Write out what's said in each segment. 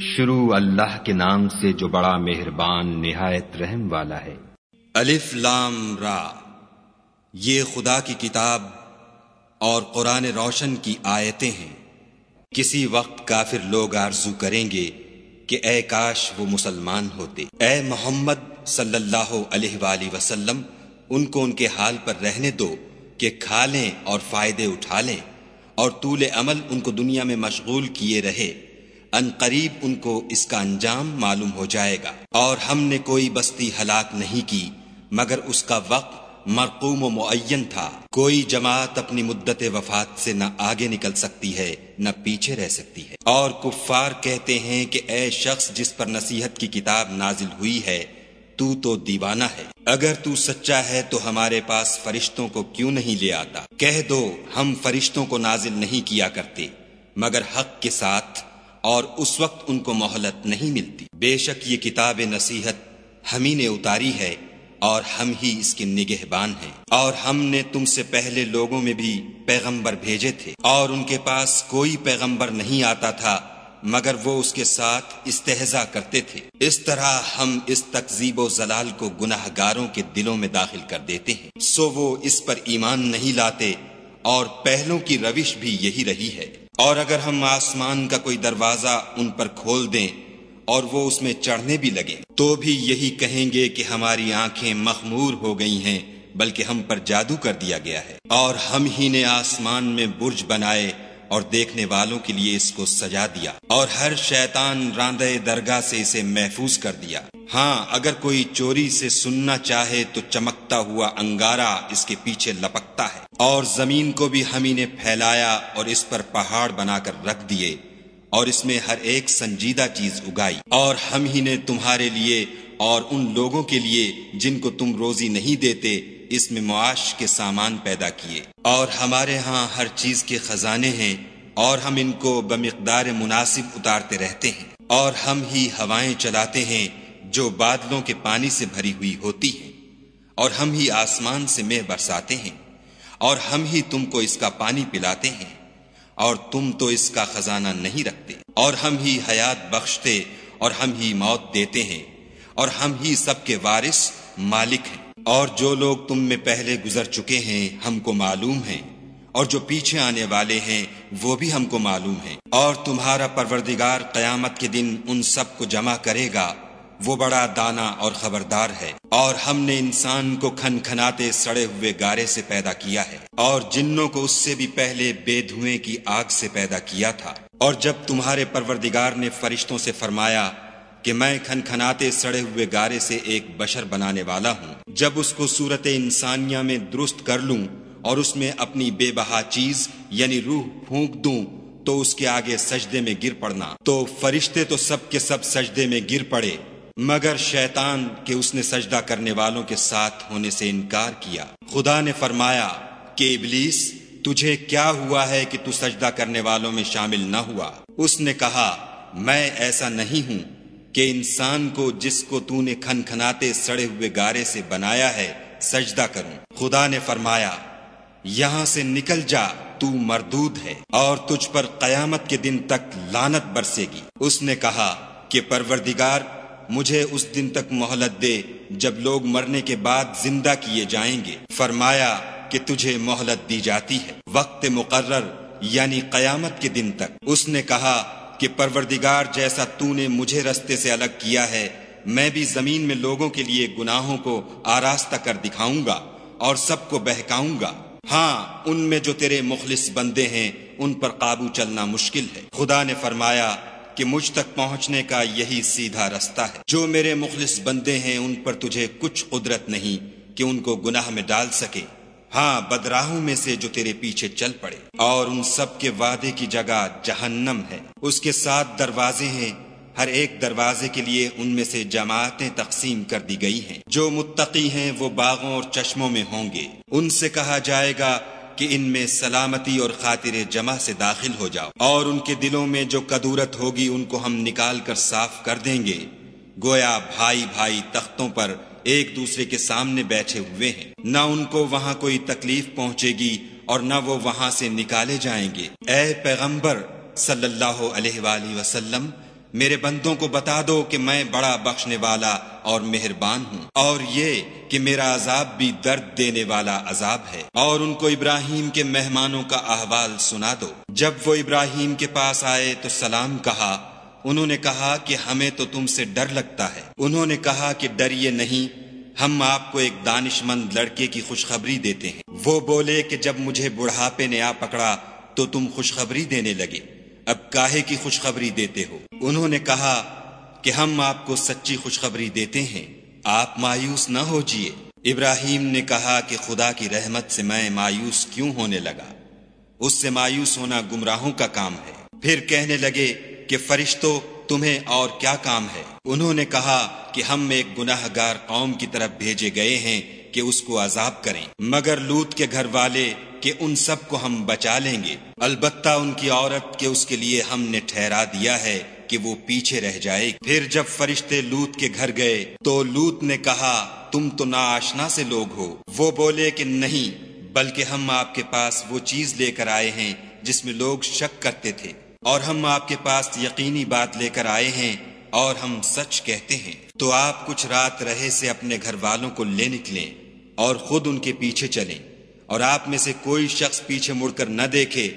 شروع اللہ کے نام سے جو بڑا مہربان نہایت رحم والا ہے۔ الف لام را۔ یہ خدا کی کتاب اور قرآن روشن کی آیتیں ہیں۔ کسی وقت کافر لوگ آرزو کریں گے کہ اے کاش وہ مسلمان ہوتے۔ اے محمد صلی اللہ علیہ وآلہ وسلم، ان کو ان کے حال پر رہنے دو کہ کھا لیں اور فائدے اٹھا لیں اور طول عمل ان کو دنیا میں مشغول کیے رہے۔ ان قریب ان کو اس کا انجام معلوم ہو جائے گا۔ اور ہم نے کوئی بستی ہلاک نہیں کی، مگر اس کا وقت مرقوم و معین تھا۔ کوئی جماعت اپنی مدت وفات سے نہ آگے نکل سکتی ہے، نہ پیچھے رہ سکتی ہے۔ اور کفار کہتے ہیں کہ، اے شخص جس پر نصیحت کی کتاب نازل ہوئی ہے، تو تو دیوانہ ہے۔ اگر تو سچا ہے تو ہمارے پاس فرشتوں کو کیوں نہیں لے آتا؟ کہہ دو، ہم فرشتوں کو نازل نہیں کیا کرتے، مگر حق کے ساتھ اور اس وقت ان کو مہلت نہیں ملتی۔ بے شک یہ کتاب نصیحت ہم ہی نے اتاری ہے اور ہم ہی اس کے نگہبان ہیں۔ اور ہم نے تم سے پہلے لوگوں میں بھی پیغمبر بھیجے تھے۔ اور ان کے پاس کوئی پیغمبر نہیں آتا تھا، مگر وہ اس کے ساتھ استحضا کرتے تھے۔ اس طرح ہم اس تقزیب و زلال کو گناہ گاروں کے دلوں میں داخل کر دیتے ہیں۔ سو وہ اس پر ایمان نہیں لاتے اور پہلوں کی روش بھی یہی رہی ہے۔ اور اگر ہم آسمان کا کوئی دروازہ ان پر کھول دیں اور وہ اس میں چڑھنے بھی لگے، تو بھی یہی کہیں گے کہ ہماری آنکھیں مخمور ہو گئی ہیں، بلکہ ہم پر جادو کر دیا گیا ہے۔ اور ہم ہی نے آسمان میں برج بنائے اور دیکھنے والوں کے لیے اس کو سجا دیا۔ اور ہر شیطان راندے درگاہ سے اسے محفوظ کر دیا۔ ہاں اگر کوئی چوری سے سننا چاہے تو چمکتا ہوا انگارا اس کے پیچھے لپکتا ہے۔ اور زمین کو بھی ہم ہی نے پھیلایا اور اس پر پہاڑ بنا کر رکھ دیے اور اس میں ہر ایک سنجیدہ چیز اگائی۔ اور ہم ہی نے تمہارے لیے اور ان لوگوں کے لیے جن کو تم روزی نہیں دیتے، اس میں معاش کے سامان پیدا کیے۔ اور ہمارے ہاں ہر چیز کے خزانے ہیں اور ہم ان کو بمقدار مناسب اتارتے رہتے ہیں۔ اور ہم ہی ہوائیں چلاتے ہیں جو بادلوں کے پانی سے بھری ہوئی ہوتی ہیں اور ہم ہی آسمان سے مہ برساتے ہیں۔ اور ہم ہی تم کو اس کا پانی پلاتے ہیں اور تم تو اس کا خزانہ نہیں رکھتے اور ہم ہی حیات بخشتے اور ہم ہی موت دیتے ہیں اور ہم ہی سب کے وارث مالک ہیں اور جو لوگ تم میں پہلے گزر چکے ہیں ہم کو معلوم ہیں اور جو پیچھے آنے والے ہیں وہ بھی ہم کو معلوم ہیں اور تمہارا پروردگار قیامت کے دن ان سب کو جمع کرے گا وہ بڑا دانا اور خبردار ہے اور ہم نے انسان کو کھن کھناتے سڑے ہوئے گارے سے پیدا کیا ہے اور جنوں کو اس سے بھی پہلے بے دھوئیں کی آگ سے پیدا کیا تھا۔ اور جب تمہارے پروردگار نے فرشتوں سے فرمایا کہ میں کھن کھناتے سڑے ہوئے گارے سے ایک بشر بنانے والا ہوں، جب اس کو صورت انسانیہ میں درست کر لوں اور اس میں اپنی بے بہا چیز یعنی روح پھونک دوں تو اس کے آگے سجدے میں گر پڑنا۔ تو فرشتے تو سب کے سب سجدے میں گر پڑے۔ مگر شیطان کہ اس نے سجدہ کرنے والوں کے ساتھ ہونے سے انکار کیا۔ خدا نے فرمایا کہ ابلیس، تجھے کیا ہوا ہے کہ تو سجدہ کرنے والوں میں شامل نہ ہوا؟ اس نے کہا، میں ایسا نہیں ہوں کہ انسان کو جس کو تو نے کھن کھناتے سڑے ہوئے گارے سے بنایا ہے، سجدہ کروں۔ خدا نے فرمایا، یہاں سے نکل جا، تو مردود ہے اور تجھ پر قیامت کے دن تک لانت برسے گی۔ اس نے کہا کہ پروردگار مجھے اس دن تک مہلت دے جب لوگ مرنے کے بعد زندہ کیے جائیں گے۔ فرمایا کہ تجھے مہلت دی جاتی ہے۔ وقت مقرر یعنی قیامت کے دن تک۔ اس نے کہا کہ پروردگار جیسا تو نے مجھے رستے سے الگ کیا ہے، میں بھی زمین میں لوگوں کے لیے گناہوں کو آراستہ کر دکھاؤں گا اور سب کو بہکاؤں گا۔ ہاں ان میں جو تیرے مخلص بندے ہیں، ان پر قابو چلنا مشکل ہے۔ خدا نے فرمایا کہ مجھ تک پہنچنے کا یہی سیدھا رستہ ہے۔ جو میرے مخلص بندے ہیں، ان پر تجھے کچھ قدرت نہیں کہ ان کو گناہ میں ڈال سکے۔ ہاں بدراہوں میں سے جو تیرے پیچھے چل پڑے۔ اور ان سب کے وعدے کی جگہ جہنم ہے۔ اس کے ساتھ دروازے ہیں۔ ہر ایک دروازے کے لیے ان میں سے جماعتیں تقسیم کر دی گئی ہیں۔ جو متقی ہیں، وہ باغوں اور چشموں میں ہوں گے۔ ان سے کہا جائے گا کہ ان میں سلامتی اور خاطر جمع سے داخل ہو جاؤ۔ اور ان کے دلوں میں جو کدورت ہوگی، ان کو ہم نکال کر صاف کر دیں گے۔ گویا بھائی بھائی تختوں پر ایک دوسرے کے سامنے بیٹھے ہوئے ہیں۔ نہ ان کو وہاں کوئی تکلیف پہنچے گی اور نہ وہ وہاں سے نکالے جائیں گے۔ اے پیغمبر صلی اللہ علیہ وآلہ وسلم میرے بندوں کو بتا دو کہ میں بڑا بخشنے والا اور مہربان ہوں۔ اور یہ کہ میرا عذاب بھی درد دینے والا عذاب ہے۔ اور ان کو ابراہیم کے مہمانوں کا احوال سنا دو۔ جب وہ ابراہیم کے پاس آئے تو سلام کہا۔ انہوں نے کہا کہ ہمیں تو تم سے ڈر لگتا ہے۔ انہوں نے کہا کہ ڈریے نہیں، ہم آپ کو ایک دانش مند لڑکے کی خوشخبری دیتے ہیں۔ وہ بولے کہ جب مجھے بڑھاپے نے آ پکڑا تو تم خوشخبری دینے لگے۔ اب کاہے کی خوشخبری دیتے ہو۔ انہوں نے کہا کہ ہم آپ کو سچی خوشخبری دیتے ہیں، آپ مایوس نہ ہو جیے ابراہیم نے کہا کہ خدا کی رحمت سے میں مایوس کیوں ہونے لگا؟ اس سے مایوس ہونا گمراہوں کا کام ہے۔ پھر کہنے لگے کہ فرشتوں تمہیں اور کیا کام ہے؟ انہوں نے کہا کہ ہم ایک گناہ گار قوم کی طرف بھیجے گئے ہیں کہ اس کو عذاب کریں۔ مگر لوت کے گھر والے کہ ان سب کو ہم بچا لیں گے۔ البتہ ان کی عورت کے اس کے لیے ہم نے ٹھہرا دیا ہے کہ وہ پیچھے رہ جائے۔ پھر جب فرشتے لوت کے گھر گئے تو لوت نے کہا، تم تو نا آشنا سے لوگ ہو۔ وہ بولے کہ نہیں، بلکہ ہم آپ کے پاس وہ چیز لے کر آئے ہیں جس میں لوگ شک کرتے تھے۔ اور ہم آپ کے پاس یقینی بات لے کر آئے ہیں اور ہم سچ کہتے ہیں۔ تو آپ کچھ رات رہے سے اپنے گھر والوں کو لے نکلیں اور خود ان کے پیچھے چلیں۔ اور آپ میں سے کوئی شخص پیچھے مڑ کر نہ دیکھے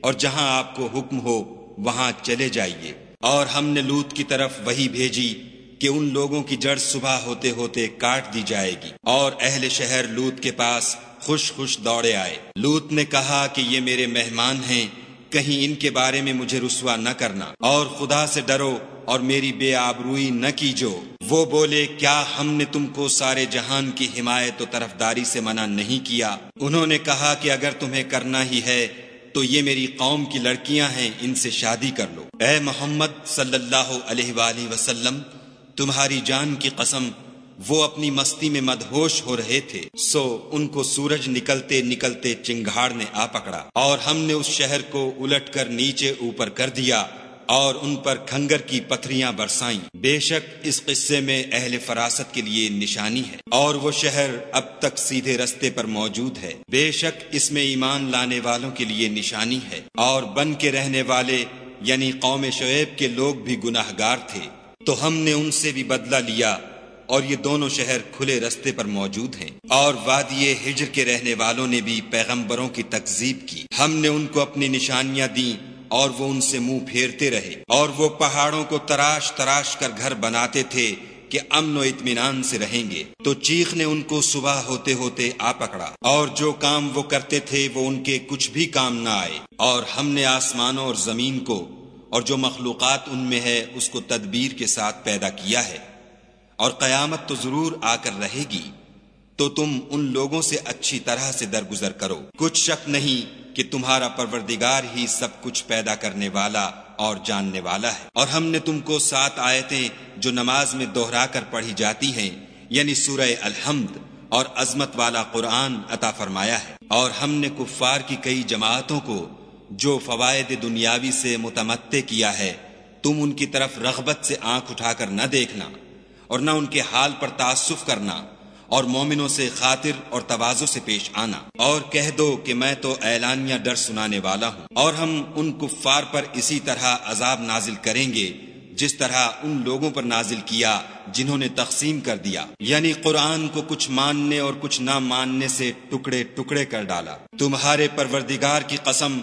اور جہاں آپ کو حکم ہو، وہاں چلے جائیے۔ اور ہم نے لوت کی طرف وہی بھیجی کہ ان لوگوں کی جڑ صبح ہوتے ہوتے کاٹ دی جائے گی۔ اور اہل شہر لوت کے پاس خوش خوش دوڑے آئے۔ لوت نے کہا کہ یہ میرے مہمان ہیں، کہیں ان کے بارے میں مجھے رسوا نہ کرنا۔ اور خدا سے ڈرو اور میری بے آبروئی نہ کیجو۔ وہ بولے، کیا ہم نے تم کو سارے جہان کی حمایت و طرف داری سے منع نہیں کیا؟ انہوں نے کہا کہ اگر تمہیں کرنا ہی ہے، تو یہ میری قوم کی لڑکیاں ہیں، ان سے شادی کر لو۔ اے محمد صلی اللہ علیہ وآلہ وسلم، تمہاری جان کی قسم، وہ اپنی مستی میں مدہوش ہو رہے تھے۔ سو ان کو سورج نکلتے نکلتے چنگاڑ نے آ پکڑا، اور ہم نے اس شہر کو الٹ کر نیچے اوپر کر دیا۔ اور ان پر کھنگر کی پتھریاں برسائیں۔ بے شک اس قصے میں اہل فراست کے لیے نشانی ہے اور وہ شہر اب تک سیدھے رستے پر موجود ہے۔ بے شک اس میں ایمان لانے والوں کے لیے نشانی ہے اور بن کے رہنے والے یعنی قوم شعیب کے لوگ بھی گناہ گار تھے۔ تو ہم نے ان سے بھی بدلہ لیا اور یہ دونوں شہر کھلے رستے پر موجود ہیں۔ اور وادی ہجر کے رہنے والوں نے بھی پیغمبروں کی تکزیب کی۔ ہم نے ان کو اپنی نشانیاں دیں اور وہ ان سے منہ پھیرتے رہے اور وہ پہاڑوں کو تراش تراش کر گھر بناتے تھے کہ امن و اطمینان سے رہیں گے۔ تو چیخ نے ان کو صبح ہوتے ہوتے آ پکڑا اور جو کام وہ کرتے تھے وہ ان کے کچھ بھی کام نہ آئے۔ اور ہم نے آسمانوں اور زمین کو اور جو مخلوقات ان میں ہے اس کو تدبیر کے ساتھ پیدا کیا ہے۔ اور قیامت تو ضرور آ کر رہے گی۔ تو تم ان لوگوں سے اچھی طرح سے درگزر کرو۔ کچھ شک نہیں کہ تمہارا پروردگار ہی سب کچھ پیدا کرنے والا اور جاننے والا ہے۔ اور ہم نے تم کو سات آیتیں جو نماز میں دوہرا کر پڑھی جاتی ہیں یعنی سورہ الحمد اور عظمت والا قرآن عطا فرمایا ہے۔ اور ہم نے کفار کی کئی جماعتوں کو جو فوائد دنیاوی سے متمتع کیا ہے، تم ان کی طرف رغبت سے آنکھ اٹھا کر نہ دیکھنا اور نہ ان کے حال پر تعصف کرنا۔ اور مومنوں سے خاطر اور توازو سے پیش آنا۔ اور کہہ دو کہ میں تو اعلانیہ ڈر سنانے والا ہوں۔ اور ہم ان کفار پر اسی طرح عذاب نازل کریں گے جس طرح ان لوگوں پر نازل کیا جنہوں نے تقسیم کر دیا۔ یعنی قرآن کو کچھ ماننے اور کچھ نہ ماننے سے ٹکڑے ٹکڑے کر ڈالا۔ تمہارے پروردگار کی قسم،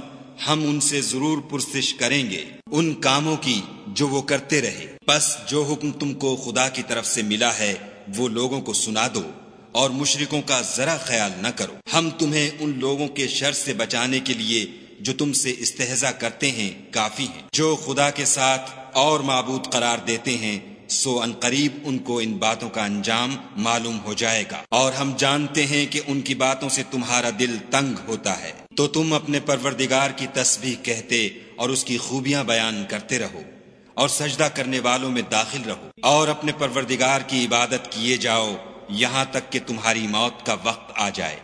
ہم ان سے ضرور پرسش کریں گے۔ ان کاموں کی جو وہ کرتے رہے۔ بس جو حکم تم کو خدا کی طرف سے ملا ہے وہ لوگوں کو سنا دو اور مشرکوں کا ذرا خیال نہ کرو۔ ہم تمہیں ان لوگوں کے شر سے بچانے کے لیے جو تم سے استحضا کرتے ہیں کافی ہیں۔ جو خدا کے ساتھ اور معبود قرار دیتے ہیں، سو ان قریب ان کو ان باتوں کا انجام معلوم ہو جائے گا۔ اور ہم جانتے ہیں کہ ان کی باتوں سے تمہارا دل تنگ ہوتا ہے۔ تو تم اپنے پروردگار کی تسبیح کہتے اور اس کی خوبیاں بیان کرتے رہو۔ اور سجدہ کرنے والوں میں داخل رہو اور اپنے پروردگار کی عبادت کیے جاؤ یہاں تک کہ تمہاری موت کا وقت آ جائے۔